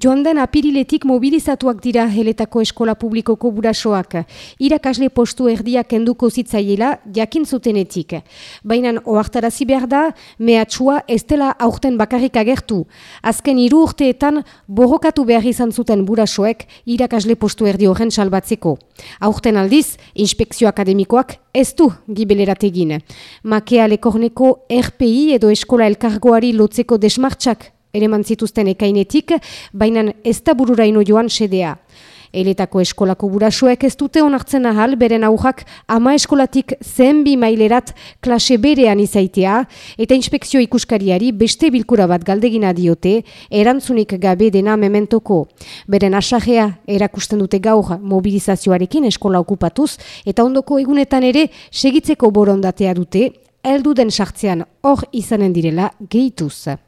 Joan den apiriletik mobilizatuak dira heletako eskola publikoko burasoak. Irakasle postu erdiak enduko zitzaiela jakin zutenetik. Baina oartarazi behar da, mehatxua ez dela aurten bakarrik agertu. Azken hiru urteetan borrokatu behar izan zuten burasoek irakasle postu erdi horren salbatzeko. Aurten aldiz, inspekzio akademikoak ez du gibelerat egin. Makea lekorneko RPI edo eskola elkargoari lotzeko desmartxak ere zituzten ekainetik, baina ez da bururaino joan sedea. Eletako eskolako burasuek ez dute onartzen ahal, beren aujak ama eskolatik zen bi mailerat klase berean izaitea, eta inspekzio ikuskariari beste bilkura bat galdegina diote, erantzunik gabe dena mementoko. Beren asajea erakusten dute gaur mobilizazioarekin eskola okupatuz, eta ondoko egunetan ere segitzeko borondatea dute, heldu den sartzean hor izanen direla gehituz.